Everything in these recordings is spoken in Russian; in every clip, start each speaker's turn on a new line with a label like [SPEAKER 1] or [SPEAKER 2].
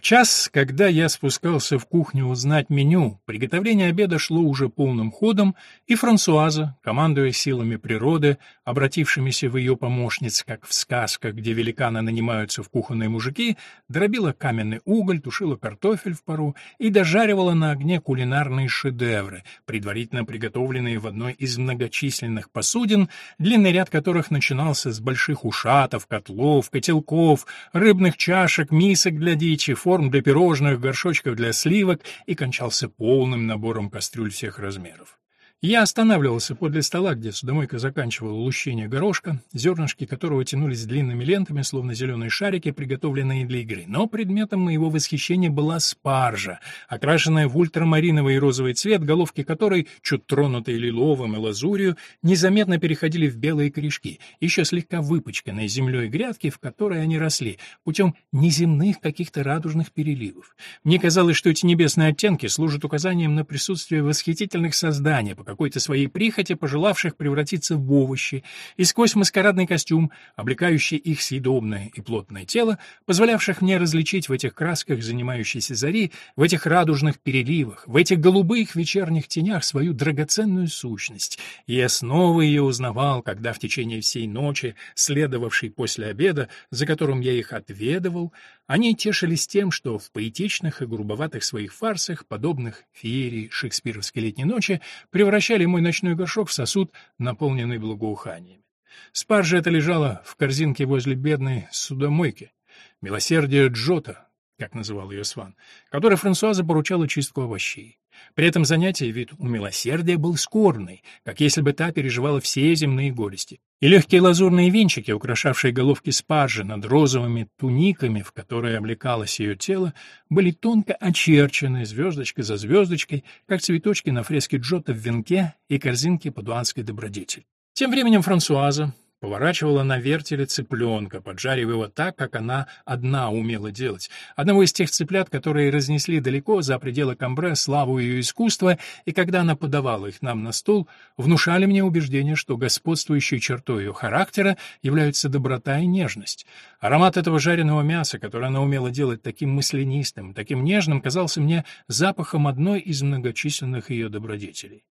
[SPEAKER 1] В час, когда я спускался в кухню узнать меню, приготовление обеда шло уже полным ходом, и Франсуаза, командуя силами природы, обратившимися в ее помощниц, как в сказках, где великаны нанимаются в кухонные мужики, дробила каменный уголь, тушила картофель в пару и дожаривала на огне кулинарные шедевры, предварительно приготовленные в одной из многочисленных посудин, длинный ряд которых начинался с больших ушатов, котлов, котелков, рыбных чашек, мисок для дичи, форм для пирожных, горшочков для сливок и кончался полным набором кастрюль всех размеров. Я останавливался подле стола, где судомойка заканчивала лущение горошка, зернышки которого тянулись длинными лентами, словно зеленые шарики, приготовленные для игры. Но предметом моего восхищения была спаржа, окрашенная в ультрамариновый и розовый цвет, головки которой, чуть тронутые лиловым и лазурью, незаметно переходили в белые корешки, еще слегка выпачканные землей грядки, в которой они росли, путем неземных каких-то радужных переливов. Мне казалось, что эти небесные оттенки служат указанием на присутствие восхитительных созданий, какой-то своей прихоти, пожелавших превратиться в овощи, и сквозь маскарадный костюм, облекающий их съедобное и плотное тело, позволявших мне различить в этих красках занимающейся зари, в этих радужных переливах, в этих голубых вечерних тенях свою драгоценную сущность. И я снова ее узнавал, когда в течение всей ночи, следовавшей после обеда, за которым я их отведывал, они тешились тем, что в поэтичных и грубоватых своих фарсах, подобных феерии шекспировской летней ночи, превращали мой ночной горшок в сосуд, наполненный благоуханиями. Спаржа эта лежала в корзинке возле бедной судомойки. Милосердие Джота, как называл ее Сван, которой Франсуаза поручала чистку овощей. При этом занятии вид у милосердия был скорбный, как если бы та переживала все земные горести. И легкие лазурные венчики, украшавшие головки спаржи над розовыми туниками, в которые облекалось ее тело, были тонко очерчены звездочка за звездочкой, как цветочки на фреске Джота в венке и корзинке падуанской добродетель. Тем временем Франсуаза, Поворачивала на вертеле цыпленка, поджаривая его так, как она одна умела делать. Одного из тех цыплят, которые разнесли далеко за пределы Камбре славу ее искусства, и когда она подавала их нам на стол, внушали мне убеждение, что господствующей чертой ее характера являются доброта и нежность. Аромат этого жареного мяса, которое она умела делать таким мысленистым, таким нежным, казался мне запахом одной из многочисленных ее добродетелей.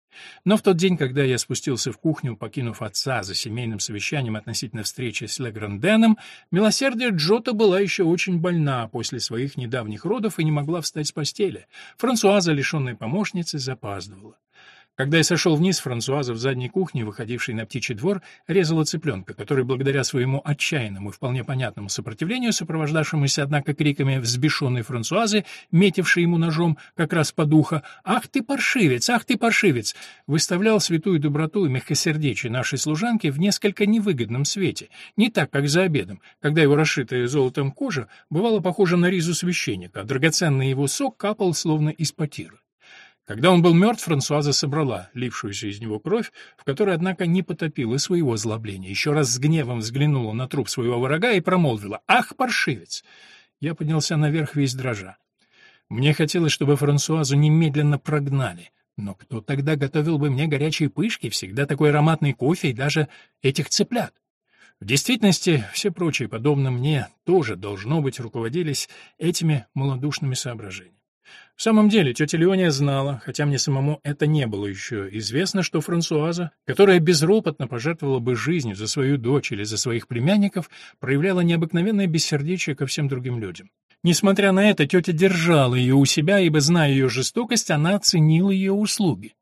[SPEAKER 1] Но в тот день, когда я спустился в кухню, покинув отца за семейным совещанием относительно встречи с Легранденом, милосердие Джота была еще очень больна после своих недавних родов и не могла встать с постели. Франсуаза, лишенная помощницы, запаздывала. Когда я сошел вниз, Франсуаза в задней кухне, выходившей на птичий двор, резала цыпленка, который, благодаря своему отчаянному и вполне понятному сопротивлению, сопровождавшемуся, однако, криками взбешенной Франсуазы, метившей ему ножом как раз по ухо «Ах ты паршивец! Ах ты паршивец!» выставлял святую доброту и мягкосердечие нашей служанки в несколько невыгодном свете, не так, как за обедом, когда его расшитая золотом кожа бывала похожа на ризу священника, а драгоценный его сок капал словно из потира. Когда он был мертв, Франсуаза собрала лившуюся из него кровь, в которой, однако, не потопила своего злобления. Еще раз с гневом взглянула на труп своего врага и промолвила «Ах, паршивец!» Я поднялся наверх весь дрожа. Мне хотелось, чтобы Франсуазу немедленно прогнали. Но кто тогда готовил бы мне горячие пышки, всегда такой ароматный кофе и даже этих цыплят? В действительности, все прочие, подобно мне, тоже, должно быть, руководились этими малодушными соображениями. В самом деле, тетя Леония знала, хотя мне самому это не было еще известно, что Франсуаза, которая безропотно пожертвовала бы жизнью за свою дочь или за своих племянников, проявляла необыкновенное бессердечие ко всем другим людям. Несмотря на это, тетя держала ее у себя, ибо, зная ее жестокость, она оценила ее услуги.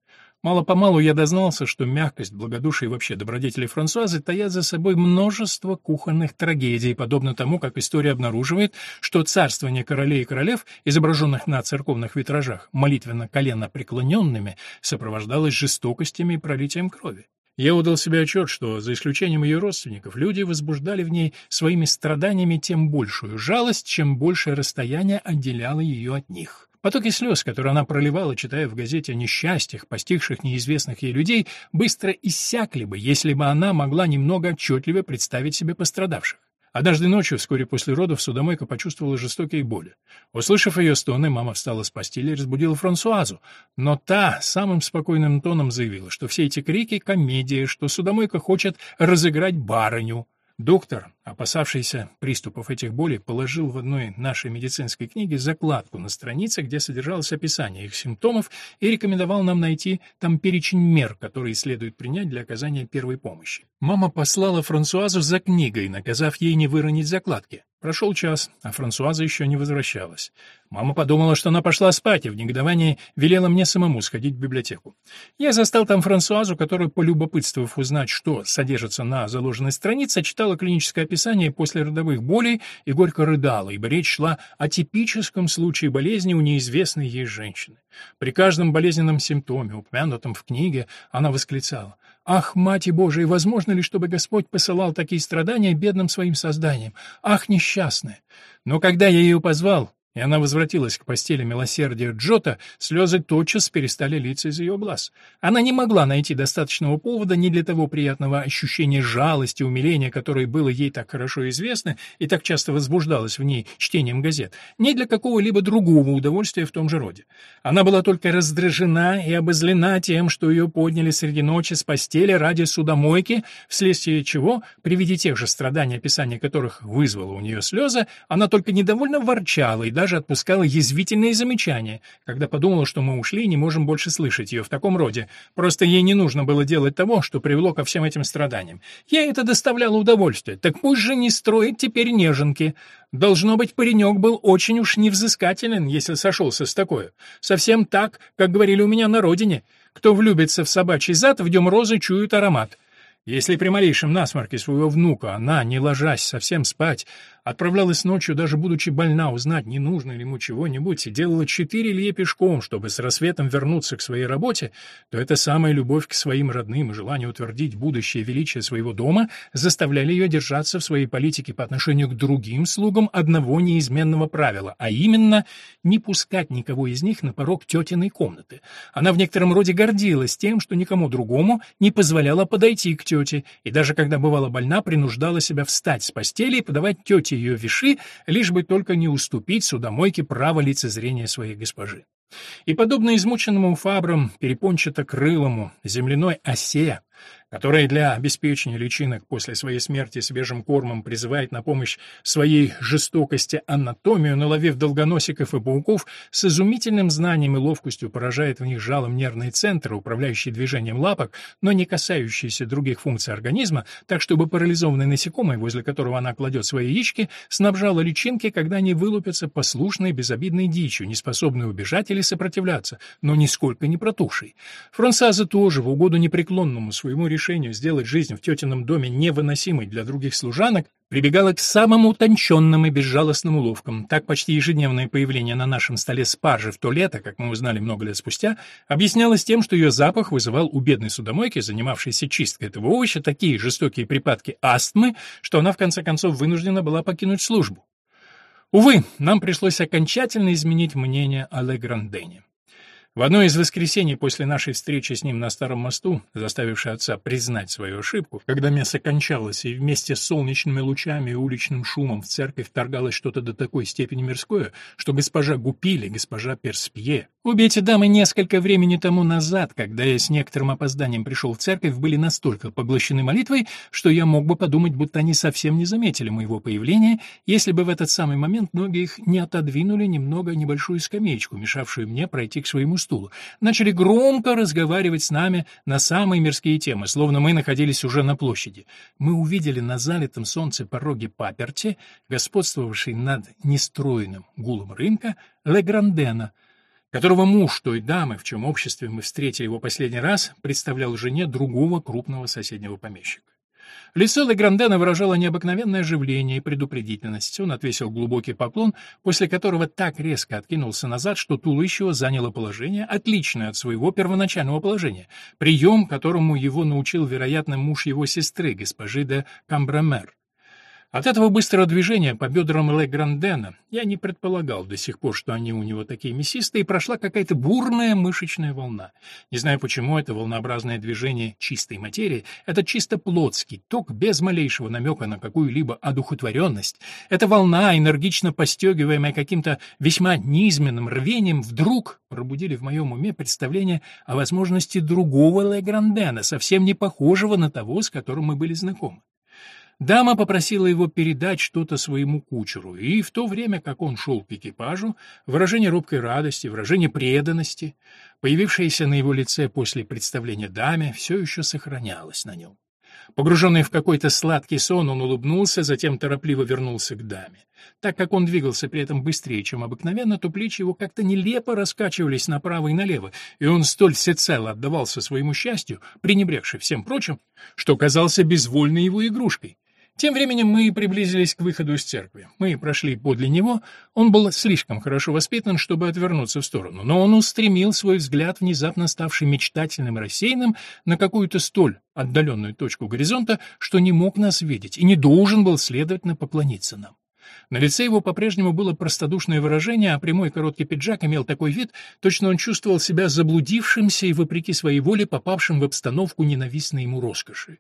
[SPEAKER 1] Мало-помалу я дознался, что мягкость, благодушие и вообще добродетели Франсуазы таят за собой множество кухонных трагедий, подобно тому, как история обнаруживает, что царствование королей и королев, изображенных на церковных витражах молитвенно колено преклоненными, сопровождалось жестокостями и пролитием крови. Я удал себе отчет, что, за исключением ее родственников, люди возбуждали в ней своими страданиями тем большую жалость, чем большее расстояние отделяло ее от них. Потоки слез, которые она проливала, читая в газете о несчастьях, постигших неизвестных ей людей, быстро иссякли бы, если бы она могла немного отчетливо представить себе пострадавших. Однажды ночью, вскоре после родов, судомойка почувствовала жестокие боли. Услышав ее стоны, мама встала с постели и разбудила Франсуазу, но та самым спокойным тоном заявила, что все эти крики — комедия, что судомойка хочет разыграть барыню. Доктор, опасавшийся приступов этих болей, положил в одной нашей медицинской книге закладку на странице, где содержалось описание их симптомов, и рекомендовал нам найти там перечень мер, которые следует принять для оказания первой помощи. Мама послала Франсуазу за книгой, наказав ей не выронить закладки. Прошел час, а Франсуаза еще не возвращалась. Мама подумала, что она пошла спать, и в негодовании велела мне самому сходить в библиотеку. Я застал там Франсуазу, которая, полюбопытствовав узнать, что содержится на заложенной странице, читала клиническое описание после родовых болей и горько рыдала, ибо речь шла о типическом случае болезни у неизвестной ей женщины. При каждом болезненном симптоме, упомянутом в книге, она восклицала Ах, Мать Божия, возможно ли, чтобы Господь посылал такие страдания бедным своим созданиям? Ах, несчастная! Но когда я ее позвал, и она возвратилась к постели милосердия Джота, слезы тотчас перестали литься из ее глаз. Она не могла найти достаточного повода ни для того приятного ощущения жалости, умиления, которое было ей так хорошо известно и так часто возбуждалось в ней чтением газет, ни для какого-либо другого удовольствия в том же роде. Она была только раздражена и обозлена тем, что ее подняли среди ночи с постели ради судомойки, вследствие чего, при виде тех же страданий, описание которых вызвало у нее слезы, она только недовольно ворчала и даже даже отпускала язвительные замечания, когда подумала, что мы ушли и не можем больше слышать ее в таком роде. Просто ей не нужно было делать того, что привело ко всем этим страданиям. Ей это доставляло удовольствие. Так пусть же не строит теперь неженки. Должно быть, паренек был очень уж невзыскателен, если сошелся с такой. Совсем так, как говорили у меня на родине. Кто влюбится в собачий зад, в нем розы чуют аромат. Если при малейшем насморке своего внука она, не ложась совсем спать, Отправлялась ночью, даже будучи больна, узнать, не нужно ли ему чего-нибудь, и делала четыре лье пешком, чтобы с рассветом вернуться к своей работе, то эта самая любовь к своим родным и желание утвердить будущее величие своего дома заставляли ее держаться в своей политике по отношению к другим слугам одного неизменного правила, а именно не пускать никого из них на порог тетиной комнаты. Она в некотором роде гордилась тем, что никому другому не позволяла подойти к тете, и даже когда бывала больна, принуждала себя встать с постели и подавать тете ее виши, лишь бы только не уступить судомойке право лицезрения своей госпожи. И, подобно измученному фабрам, перепончато-крылому, земляной осе, которая для обеспечения личинок после своей смерти свежим кормом призывает на помощь своей жестокости анатомию, наловив долгоносиков и пауков, с изумительным знанием и ловкостью поражает в них жалом нервные центры, управляющие движением лапок, но не касающиеся других функций организма, так чтобы парализованный насекомый, возле которого она кладет свои яички, снабжала личинки, когда они вылупятся послушной безобидной дичью, не способной убежать или сопротивляться, но нисколько не протухшей. Франсаза тоже в угоду непреклонному своему решению сделать жизнь в тетином доме невыносимой для других служанок, прибегала к самым утонченным и безжалостным уловкам. Так почти ежедневное появление на нашем столе спаржи в то лето, как мы узнали много лет спустя, объяснялось тем, что ее запах вызывал у бедной судомойки, занимавшейся чисткой этого овоща, такие жестокие припадки астмы, что она в конце концов вынуждена была покинуть службу. Увы, нам пришлось окончательно изменить мнение о Ле Грандене. В одно из воскресений после нашей встречи с ним на Старом мосту, заставившей отца признать свою ошибку, когда мясо кончалось и вместе с солнечными лучами и уличным шумом в церковь вторгалось что-то до такой степени мирское, что госпожа Гупили, госпожа Перспье, обе эти дамы несколько времени тому назад, когда я с некоторым опозданием пришел в церковь, были настолько поглощены молитвой, что я мог бы подумать, будто они совсем не заметили моего появления, если бы в этот самый момент ноги их не отодвинули немного небольшую скамеечку, мешавшую мне пройти к своему стулу, начали громко разговаривать с нами на самые мирские темы, словно мы находились уже на площади. Мы увидели на залитом солнце пороге паперти, господствовавшей над нестроенным гулом рынка, Ле Грандена, которого муж той дамы, в чем обществе мы встретили его последний раз, представлял жене другого крупного соседнего помещика. Лицо Леграндена выражало необыкновенное оживление и предупредительность. Он отвесил глубокий поклон, после которого так резко откинулся назад, что туловище заняло положение, отличное от своего первоначального положения, прием, которому его научил, вероятно, муж его сестры, госпожи де Камбрамер. От этого быстрого движения по бедрам Ле Грандена я не предполагал до сих пор, что они у него такие мясистые, и прошла какая-то бурная мышечная волна. Не знаю почему это волнообразное движение чистой материи, это чисто плотский ток без малейшего намека на какую-либо одухотворенность. Эта волна, энергично постегиваемая каким-то весьма низменным рвением, вдруг пробудили в моем уме представление о возможности другого Ле Грандена, совсем не похожего на того, с которым мы были знакомы. Дама попросила его передать что-то своему кучеру, и в то время, как он шел к экипажу, выражение робкой радости, выражение преданности, появившееся на его лице после представления даме, все еще сохранялось на нем. Погруженный в какой-то сладкий сон, он улыбнулся, затем торопливо вернулся к даме. Так как он двигался при этом быстрее, чем обыкновенно, то плечи его как-то нелепо раскачивались направо и налево, и он столь всецело отдавался своему счастью, пренебрегший всем прочим, что казался безвольной его игрушкой. Тем временем мы приблизились к выходу из церкви. Мы прошли подле него. Он был слишком хорошо воспитан, чтобы отвернуться в сторону, но он устремил свой взгляд, внезапно ставший мечтательным и рассеянным, на какую-то столь отдаленную точку горизонта, что не мог нас видеть и не должен был, следовательно, поклониться нам. На лице его по-прежнему было простодушное выражение, а прямой короткий пиджак имел такой вид, точно он чувствовал себя заблудившимся и, вопреки своей воле, попавшим в обстановку ненавистной ему роскоши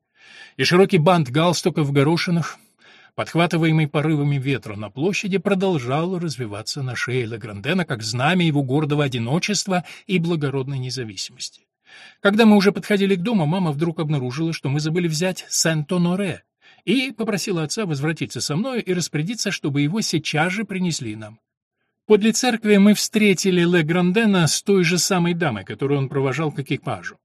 [SPEAKER 1] и широкий бант галстука в горошинах, подхватываемый порывами ветра на площади, продолжал развиваться на шее Лаграндена как знамя его гордого одиночества и благородной независимости. Когда мы уже подходили к дому, мама вдруг обнаружила, что мы забыли взять Сент-Оноре, и попросила отца возвратиться со мной и распорядиться, чтобы его сейчас же принесли нам. Подле церкви мы встретили Ле Грандена с той же самой дамой, которую он провожал к экипажу.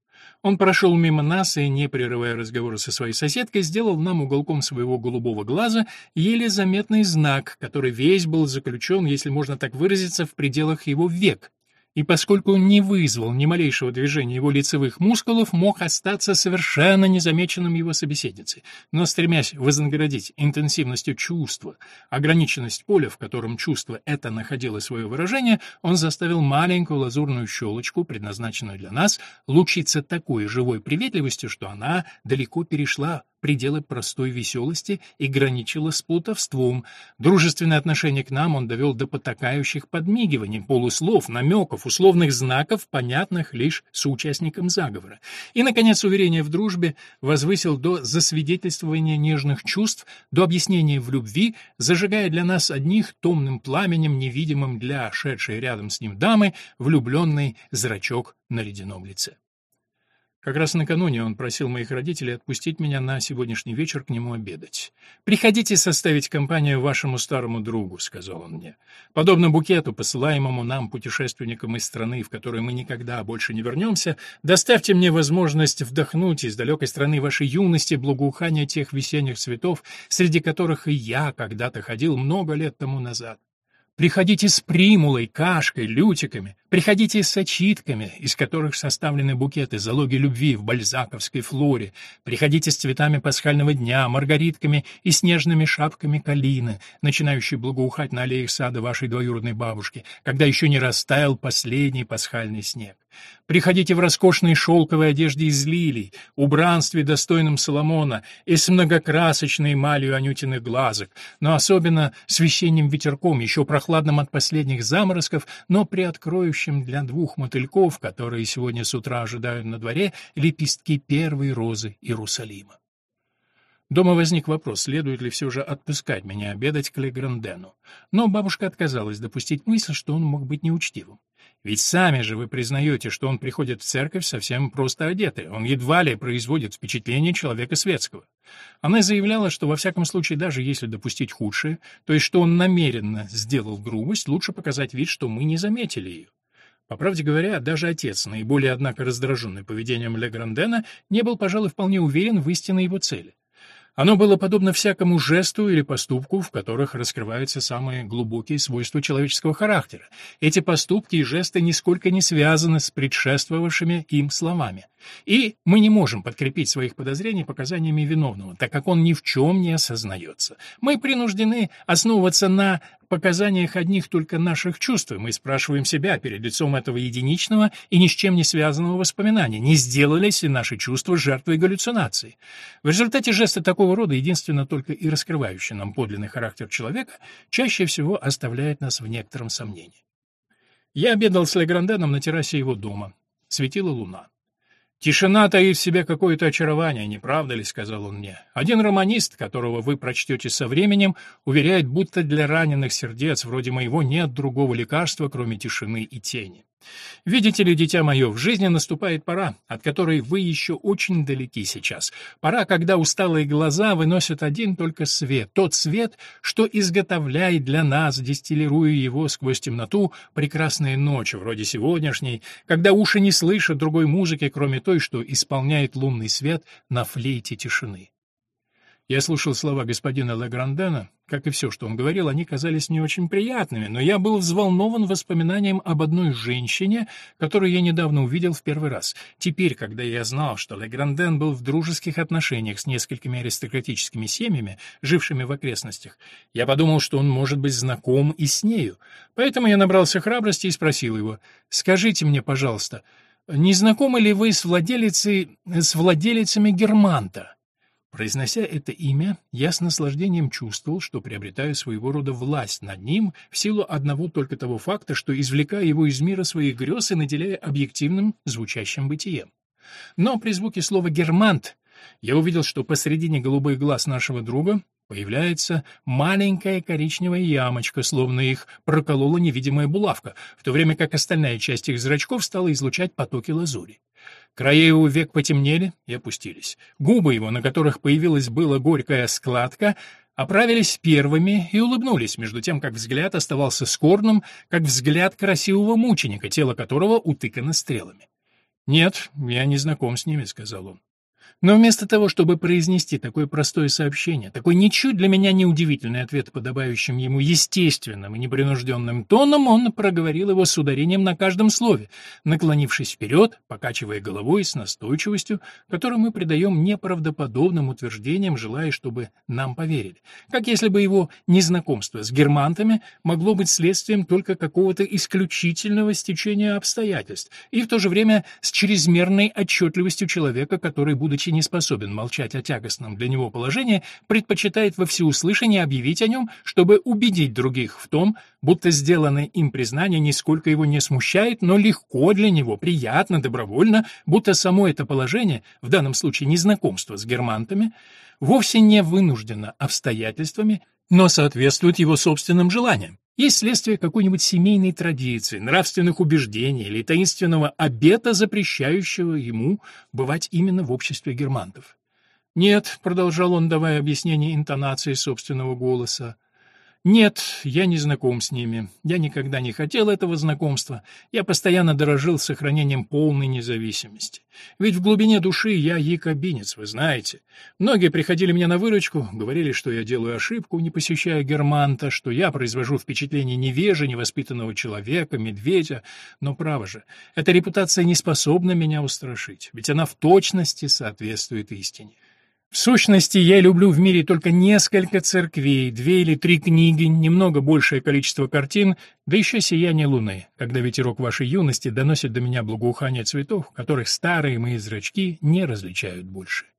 [SPEAKER 1] Он прошел мимо нас и, не прерывая разговора со своей соседкой, сделал нам уголком своего голубого глаза еле заметный знак, который весь был заключен, если можно так выразиться, в пределах его век, и поскольку он не вызвал ни малейшего движения его лицевых мускулов, мог остаться совершенно незамеченным его собеседницей. Но стремясь вознаградить интенсивностью чувства, ограниченность поля, в котором чувство это находило свое выражение, он заставил маленькую лазурную щелочку, предназначенную для нас, лучиться такой живой приветливостью, что она далеко перешла пределы простой веселости и граничило с плутовством. Дружественное отношение к нам он довел до потакающих подмигиваний, полуслов, намеков, условных знаков, понятных лишь соучастникам заговора. И, наконец, уверение в дружбе возвысил до засвидетельствования нежных чувств, до объяснения в любви, зажигая для нас одних томным пламенем, невидимым для шедшей рядом с ним дамы, влюбленный зрачок на ледяном лице. Как раз накануне он просил моих родителей отпустить меня на сегодняшний вечер к нему обедать. «Приходите составить компанию вашему старому другу», — сказал он мне. «Подобно букету, посылаемому нам, путешественникам из страны, в которой мы никогда больше не вернемся, доставьте мне возможность вдохнуть из далекой страны вашей юности благоухание тех весенних цветов, среди которых и я когда-то ходил много лет тому назад. Приходите с примулой, кашкой, лютиками, приходите с очитками, из которых составлены букеты залоги любви в бальзаковской флоре, приходите с цветами пасхального дня, маргаритками и снежными шапками калины, начинающей благоухать на аллеях сада вашей двоюродной бабушки, когда еще не растаял последний пасхальный снег. Приходите в роскошной шелковой одежде из лилий, убранстве, достойном Соломона, и с многокрасочной эмалью анютиных глазок, но особенно с весенним ветерком, еще прохладным от последних заморозков, но приоткроющим для двух мотыльков, которые сегодня с утра ожидают на дворе, лепестки первой розы Иерусалима. Дома возник вопрос, следует ли все же отпускать меня обедать к Леграндену. Но бабушка отказалась допустить мысль, что он мог быть неучтивым. Ведь сами же вы признаете, что он приходит в церковь совсем просто одетый, он едва ли производит впечатление человека светского. Она заявляла, что во всяком случае, даже если допустить худшее, то есть что он намеренно сделал грубость, лучше показать вид, что мы не заметили ее. По правде говоря, даже отец, наиболее, однако, раздраженный поведением Ле Грандена, не был, пожалуй, вполне уверен в истинной его цели. Оно было подобно всякому жесту или поступку, в которых раскрываются самые глубокие свойства человеческого характера. Эти поступки и жесты нисколько не связаны с предшествовавшими им словами. И мы не можем подкрепить своих подозрений показаниями виновного, так как он ни в чем не осознается. Мы принуждены основываться на показаниях одних только наших чувств, мы спрашиваем себя перед лицом этого единичного и ни с чем не связанного воспоминания, не сделались ли наши чувства жертвой галлюцинации. В результате жеста такого рода, единственно только и раскрывающий нам подлинный характер человека, чаще всего оставляет нас в некотором сомнении. Я обедал с Легранденом на террасе его дома. Светила луна. «Тишина таит в себе какое-то очарование, не правда ли?» — сказал он мне. «Один романист, которого вы прочтете со временем, уверяет, будто для раненых сердец вроде моего нет другого лекарства, кроме тишины и тени. Видите ли, дитя мое, в жизни наступает пора, от которой вы еще очень далеки сейчас. Пора, когда усталые глаза выносят один только свет, тот свет, что изготовляет для нас, дистиллируя его сквозь темноту, прекрасные ночи, вроде сегодняшней, когда уши не слышат другой музыки, кроме той, что исполняет лунный свет на флейте тишины. Я слушал слова господина Леграндена, как и все, что он говорил, они казались не очень приятными, но я был взволнован воспоминанием об одной женщине, которую я недавно увидел в первый раз. Теперь, когда я знал, что Легранден был в дружеских отношениях с несколькими аристократическими семьями, жившими в окрестностях, я подумал, что он может быть знаком и с нею. Поэтому я набрался храбрости и спросил его, «Скажите мне, пожалуйста, не знакомы ли вы с владелицей, с владелицами Германта?» Произнося это имя, я с наслаждением чувствовал, что приобретаю своего рода власть над ним в силу одного только того факта, что извлекаю его из мира своих грез и наделяя объективным звучащим бытием. Но при звуке слова «германт» я увидел, что посредине голубых глаз нашего друга появляется маленькая коричневая ямочка, словно их проколола невидимая булавка, в то время как остальная часть их зрачков стала излучать потоки лазури. Края его век потемнели и опустились. Губы его, на которых появилась была горькая складка, оправились первыми и улыбнулись, между тем, как взгляд оставался скорбным, как взгляд красивого мученика, тело которого утыкано стрелами. «Нет, я не знаком с ними», — сказал он. Но вместо того, чтобы произнести такое простое сообщение, такой ничуть для меня неудивительный ответ, подобающим ему естественным и непринужденным тоном, он проговорил его с ударением на каждом слове, наклонившись вперед, покачивая головой с настойчивостью, которую мы придаем неправдоподобным утверждениям, желая, чтобы нам поверили. Как если бы его незнакомство с германтами могло быть следствием только какого-то исключительного стечения обстоятельств, и в то же время с чрезмерной отчетливостью человека, который, будучи не способен молчать о тягостном для него положении, предпочитает во всеуслышание объявить о нем, чтобы убедить других в том, будто сделанное им признание нисколько его не смущает, но легко для него, приятно, добровольно, будто само это положение, в данном случае незнакомство с германтами, вовсе не вынуждено обстоятельствами, но соответствует его собственным желаниям есть следствие какой-нибудь семейной традиции, нравственных убеждений или таинственного обета, запрещающего ему бывать именно в обществе германтов. «Нет», — продолжал он, давая объяснение интонации собственного голоса, нет, я не знаком с ними. Я никогда не хотел этого знакомства. Я постоянно дорожил сохранением полной независимости. Ведь в глубине души я якобинец, вы знаете. Многие приходили мне на выручку, говорили, что я делаю ошибку, не посещая Германта, что я произвожу впечатление невежи, невоспитанного человека, медведя. Но право же, эта репутация не способна меня устрашить, ведь она в точности соответствует истине. В сущности, я люблю в мире только несколько церквей, две или три книги, немного большее количество картин, да еще сияние луны, когда ветерок вашей юности доносит до меня благоухание цветов, которых старые мои зрачки не различают больше.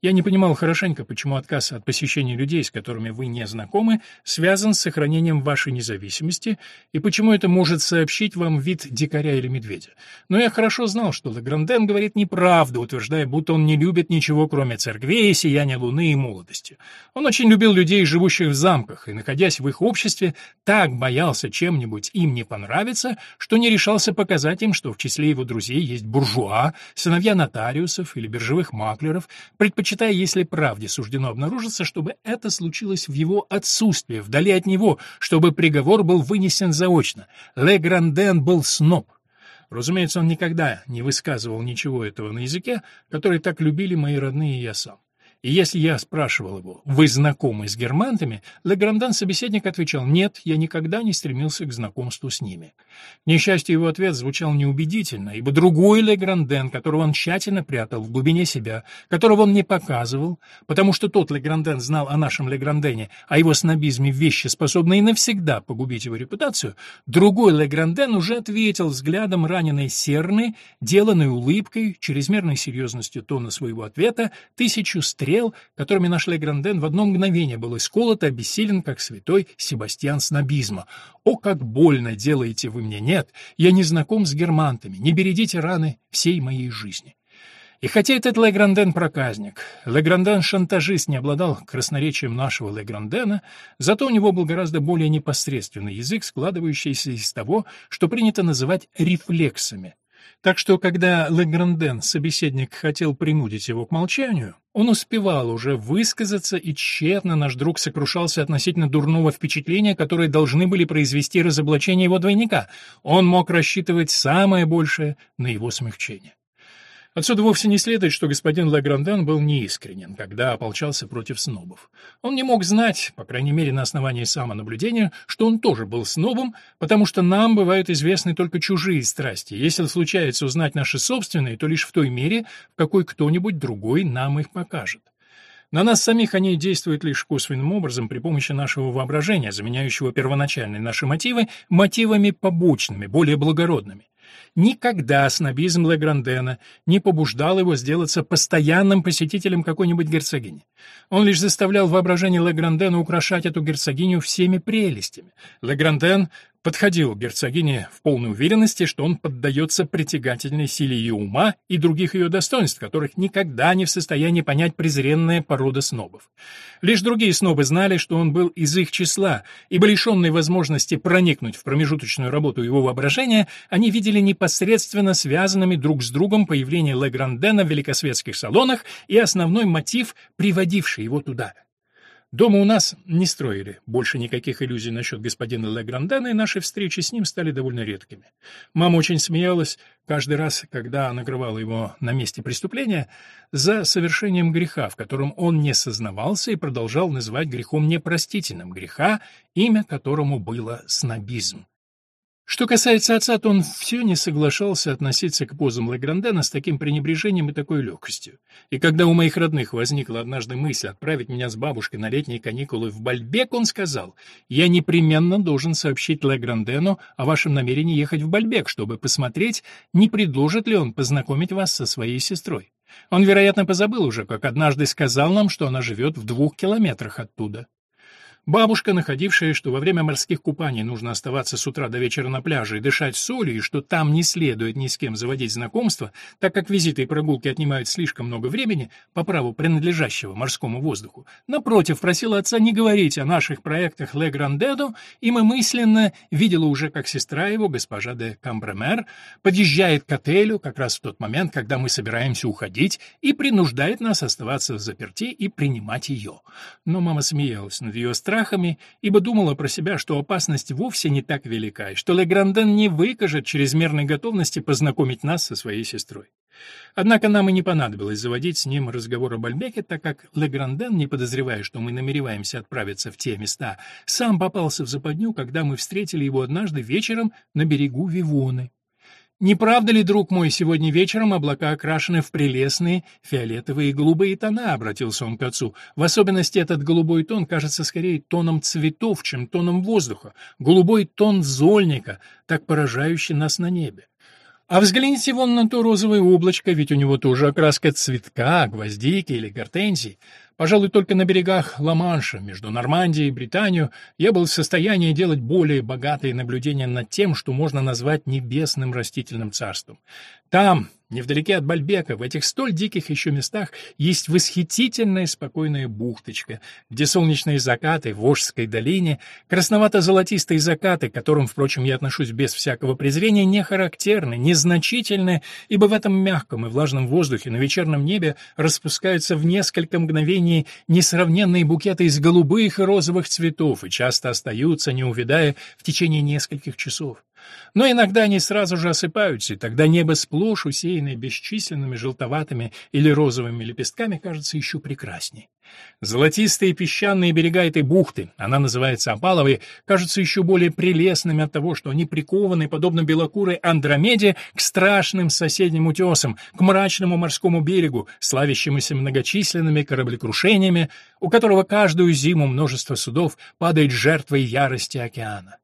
[SPEAKER 1] Я не понимал хорошенько, почему отказ от посещения людей, с которыми вы не знакомы, связан с сохранением вашей независимости, и почему это может сообщить вам вид дикаря или медведя. Но я хорошо знал, что Лагранден говорит неправду, утверждая, будто он не любит ничего, кроме церквей, сияния луны и молодости. Он очень любил людей, живущих в замках, и, находясь в их обществе, так боялся чем-нибудь им не понравиться, что не решался показать им, что в числе его друзей есть буржуа, сыновья нотариусов или биржевых маклеров, предпочитая предпочитая, если правде суждено обнаружиться, чтобы это случилось в его отсутствие, вдали от него, чтобы приговор был вынесен заочно. Ле Гранден был сноб. Разумеется, он никогда не высказывал ничего этого на языке, который так любили мои родные и я сам. И если я спрашивал его, вы знакомы с германтами, Леграндан собеседник отвечал, нет, я никогда не стремился к знакомству с ними. К несчастью, его ответ звучал неубедительно, ибо другой Легранден, которого он тщательно прятал в глубине себя, которого он не показывал, потому что тот Легранден знал о нашем Леграндене, о его снобизме вещи, способные навсегда погубить его репутацию, другой Легранден уже ответил взглядом раненой серны, деланной улыбкой, чрезмерной серьезностью тона своего ответа, тысячу стрел стрел, которыми наш Легранден в одно мгновение был исколот и обессилен, как святой Себастьян снобизма. «О, как больно делаете вы мне! Нет, я не знаком с германтами, не бередите раны всей моей жизни». И хотя этот Легранден проказник, Легранден шантажист не обладал красноречием нашего Леграндена, зато у него был гораздо более непосредственный язык, складывающийся из того, что принято называть рефлексами. Так что, когда Легранден, собеседник, хотел принудить его к молчанию, он успевал уже высказаться, и тщетно наш друг сокрушался относительно дурного впечатления, которое должны были произвести разоблачение его двойника. Он мог рассчитывать самое большее на его смягчение. Отсюда вовсе не следует, что господин Лаграндан был неискренен, когда ополчался против снобов. Он не мог знать, по крайней мере на основании самонаблюдения, что он тоже был снобом, потому что нам бывают известны только чужие страсти. Если случается узнать наши собственные, то лишь в той мере, в какой кто-нибудь другой нам их покажет. На нас самих они действуют лишь косвенным образом при помощи нашего воображения, заменяющего первоначальные наши мотивы мотивами побочными, более благородными. Никогда снобизм Леграндена не побуждал его сделаться постоянным посетителем какой-нибудь герцогини. Он лишь заставлял воображение Леграндена украшать эту герцогиню всеми прелестями. Легранден подходил герцогине в полной уверенности, что он поддается притягательной силе ее ума и других ее достоинств, которых никогда не в состоянии понять презренная порода снобов. Лишь другие снобы знали, что он был из их числа, ибо лишенные возможности проникнуть в промежуточную работу его воображения, они видели непосредственно связанными друг с другом появление Леграндена в великосветских салонах и основной мотив, приводивший его туда — Дома у нас не строили больше никаких иллюзий насчет господина Леграндена, и наши встречи с ним стали довольно редкими. Мама очень смеялась каждый раз, когда накрывала его на месте преступления, за совершением греха, в котором он не сознавался и продолжал называть грехом непростительным, греха, имя которому было снобизм. Что касается отца, то он все не соглашался относиться к позам Леграндена с таким пренебрежением и такой легкостью. И когда у моих родных возникла однажды мысль отправить меня с бабушкой на летние каникулы в Бальбек, он сказал, «Я непременно должен сообщить Леграндену о вашем намерении ехать в Бальбек, чтобы посмотреть, не предложит ли он познакомить вас со своей сестрой. Он, вероятно, позабыл уже, как однажды сказал нам, что она живет в двух километрах оттуда». Бабушка, находившая, что во время морских купаний нужно оставаться с утра до вечера на пляже и дышать солью, и что там не следует ни с кем заводить знакомства, так как визиты и прогулки отнимают слишком много времени по праву принадлежащего морскому воздуху, напротив, просила отца не говорить о наших проектах Ле Грандедо, и мы мысленно видела уже, как сестра его, госпожа де Камбремер, подъезжает к отелю как раз в тот момент, когда мы собираемся уходить, и принуждает нас оставаться в заперти и принимать ее. Но мама смеялась над ее страхом, страхами, ибо думала про себя, что опасность вовсе не так велика, и что Легранден не выкажет чрезмерной готовности познакомить нас со своей сестрой. Однако нам и не понадобилось заводить с ним разговор о Бальбеке, так как Легранден, не подозревая, что мы намереваемся отправиться в те места, сам попался в западню, когда мы встретили его однажды вечером на берегу Вивоны. Не правда ли, друг мой, сегодня вечером облака окрашены в прелестные фиолетовые и голубые тона, обратился он к отцу. В особенности этот голубой тон кажется скорее тоном цветов, чем тоном воздуха. Голубой тон зольника, так поражающий нас на небе. А взгляните вон на то розовое облачко, ведь у него тоже окраска цветка, гвоздики или гортензии. Пожалуй, только на берегах Ла-Манша, между Нормандией и Британией, я был в состоянии делать более богатые наблюдения над тем, что можно назвать небесным растительным царством. Там, Невдалеке от Бальбека, в этих столь диких еще местах, есть восхитительная спокойная бухточка, где солнечные закаты в Волжской долине, красновато-золотистые закаты, к которым, впрочем, я отношусь без всякого презрения, не характерны, незначительны, ибо в этом мягком и влажном воздухе на вечернем небе распускаются в несколько мгновений несравненные букеты из голубых и розовых цветов и часто остаются, не увядая, в течение нескольких часов. Но иногда они сразу же осыпаются, и тогда небо сплошь усеянное бесчисленными желтоватыми или розовыми лепестками кажется еще прекрасней. Золотистые песчаные берега этой бухты, она называется Опаловой, кажутся еще более прелестными от того, что они прикованы, подобно белокурой Андромеде, к страшным соседним утесам, к мрачному морскому берегу, славящемуся многочисленными кораблекрушениями, у которого каждую зиму множество судов падает жертвой ярости океана.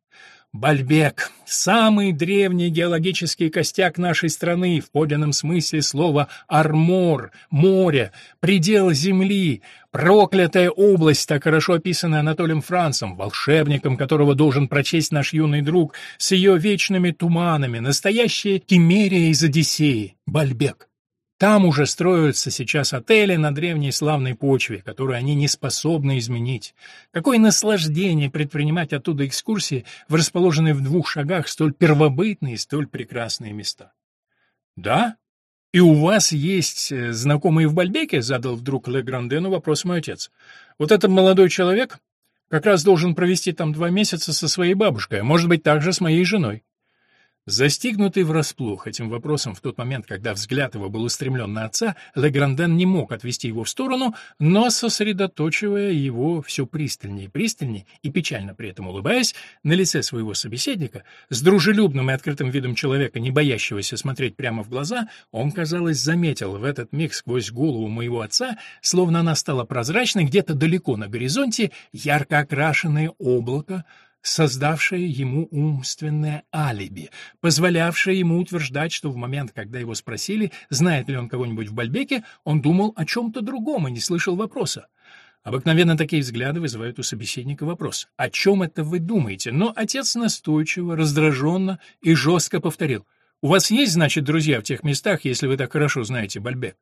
[SPEAKER 1] Бальбек — самый древний геологический костяк нашей страны, в подлинном смысле слова «армор», «море», «предел земли», проклятая область, так хорошо описанная Анатолием Францем, волшебником которого должен прочесть наш юный друг, с ее вечными туманами, настоящая Кемерия из Одиссеи, Бальбек. Там уже строятся сейчас отели на древней славной почве, которую они не способны изменить. Какое наслаждение предпринимать оттуда экскурсии в расположенные в двух шагах столь первобытные и столь прекрасные места. Да? И у вас есть э, знакомые в Бальбеке? задал вдруг Ле Грандену вопрос мой отец. Вот этот молодой человек как раз должен провести там два месяца со своей бабушкой, а может быть также с моей женой. Застигнутый врасплох этим вопросом в тот момент, когда взгляд его был устремлен на отца, Легранден не мог отвести его в сторону, но, сосредоточивая его все пристальнее и пристальнее, и печально при этом улыбаясь, на лице своего собеседника, с дружелюбным и открытым видом человека, не боящегося смотреть прямо в глаза, он, казалось, заметил в этот миг сквозь голову моего отца, словно она стала прозрачной, где-то далеко на горизонте, ярко окрашенное облако, создавшее ему умственное алиби, позволявшее ему утверждать, что в момент, когда его спросили, знает ли он кого-нибудь в Бальбеке, он думал о чем-то другом и не слышал вопроса. Обыкновенно такие взгляды вызывают у собеседника вопрос «О чем это вы думаете?», но отец настойчиво, раздраженно и жестко повторил «У вас есть, значит, друзья в тех местах, если вы так хорошо знаете Бальбек?»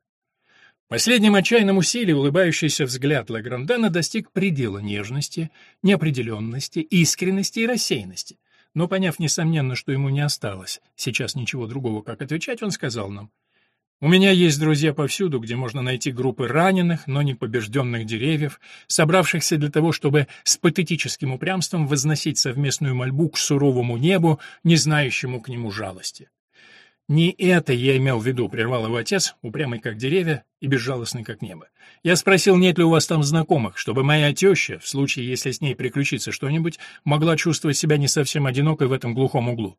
[SPEAKER 1] Последним отчаянным усилием улыбающийся взгляд Лаграндена достиг предела нежности, неопределенности, искренности и рассеянности. Но, поняв, несомненно, что ему не осталось сейчас ничего другого, как отвечать, он сказал нам, «У меня есть друзья повсюду, где можно найти группы раненых, но не побежденных деревьев, собравшихся для того, чтобы с патетическим упрямством возносить совместную мольбу к суровому небу, не знающему к нему жалости. «Не это я имел в виду», — прервал его отец, упрямый как деревья и безжалостный как небо. «Я спросил, нет ли у вас там знакомых, чтобы моя теща, в случае, если с ней приключится что-нибудь, могла чувствовать себя не совсем одинокой в этом глухом углу».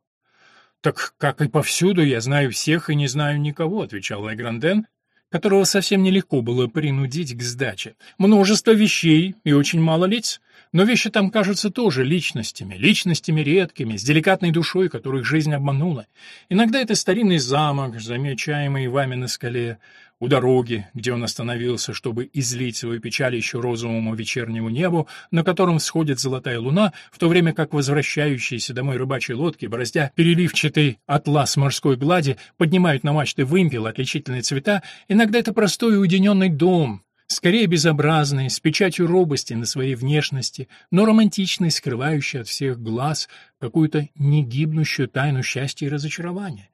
[SPEAKER 1] «Так, как и повсюду, я знаю всех и не знаю никого», — отвечал Лайгранден, которого совсем нелегко было принудить к сдаче. «Множество вещей и очень мало лиц». Но вещи там кажутся тоже личностями, личностями редкими, с деликатной душой, которых жизнь обманула. Иногда это старинный замок, замечаемый вами на скале, у дороги, где он остановился, чтобы излить свою печаль еще розовому вечернему небу, на котором всходит золотая луна, в то время как возвращающиеся домой рыбачьи лодки, бороздя переливчатый атлас морской глади, поднимают на мачты вымпел отличительные цвета, иногда это простой уединенный дом, скорее безобразный, с печатью робости на своей внешности, но романтичный, скрывающий от всех глаз какую-то негибнущую тайну счастья и разочарования.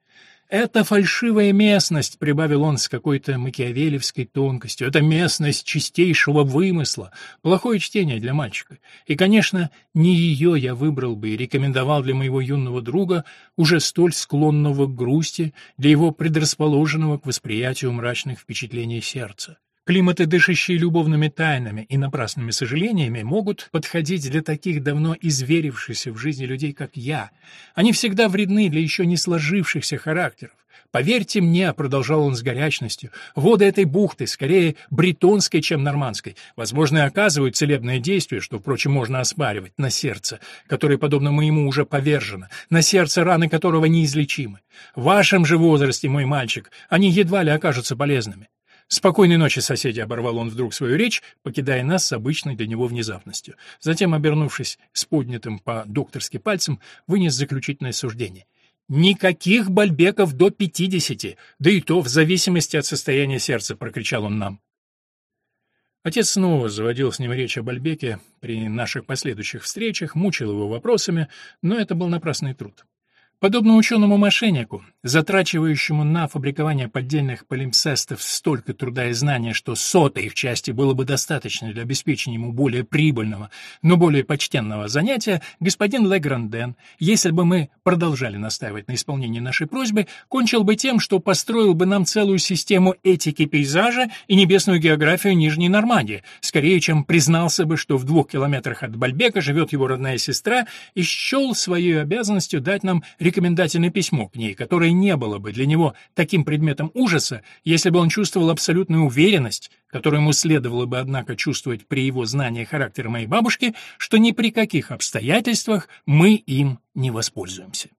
[SPEAKER 1] «Это фальшивая местность», — прибавил он с какой-то макиавелевской тонкостью. «Это местность чистейшего вымысла, плохое чтение для мальчика. И, конечно, не ее я выбрал бы и рекомендовал для моего юного друга, уже столь склонного к грусти, для его предрасположенного к восприятию мрачных впечатлений сердца. Климаты, дышащие любовными тайнами и напрасными сожалениями, могут подходить для таких давно изверившихся в жизни людей, как я. Они всегда вредны для еще не сложившихся характеров. Поверьте мне, продолжал он с горячностью, воды этой бухты скорее бретонской, чем нормандской, возможно, и оказывают целебное действие, что, впрочем, можно оспаривать, на сердце, которое, подобно моему, уже повержено, на сердце, раны которого неизлечимы. В вашем же возрасте, мой мальчик, они едва ли окажутся полезными. «Спокойной ночи, соседи!» — оборвал он вдруг свою речь, покидая нас с обычной для него внезапностью. Затем, обернувшись с поднятым по-докторски пальцем, вынес заключительное суждение. «Никаких бальбеков до пятидесяти, да и то в зависимости от состояния сердца!» — прокричал он нам. Отец снова заводил с ним речь о Бальбеке при наших последующих встречах, мучил его вопросами, но это был напрасный труд. Подобно ученому-мошеннику, затрачивающему на фабрикование поддельных полимпсестов столько труда и знания, что сотой их части было бы достаточно для обеспечения ему более прибыльного, но более почтенного занятия, господин Легранден, если бы мы продолжали настаивать на исполнении нашей просьбы, кончил бы тем, что построил бы нам целую систему этики пейзажа и небесную географию Нижней Нормандии, скорее, чем признался бы, что в двух километрах от Бальбека живет его родная сестра и счел своей обязанностью дать нам рекомендательное письмо к ней, которое не было бы для него таким предметом ужаса, если бы он чувствовал абсолютную уверенность, которую ему следовало бы, однако, чувствовать при его знании характера моей бабушки, что ни при каких обстоятельствах мы им не воспользуемся.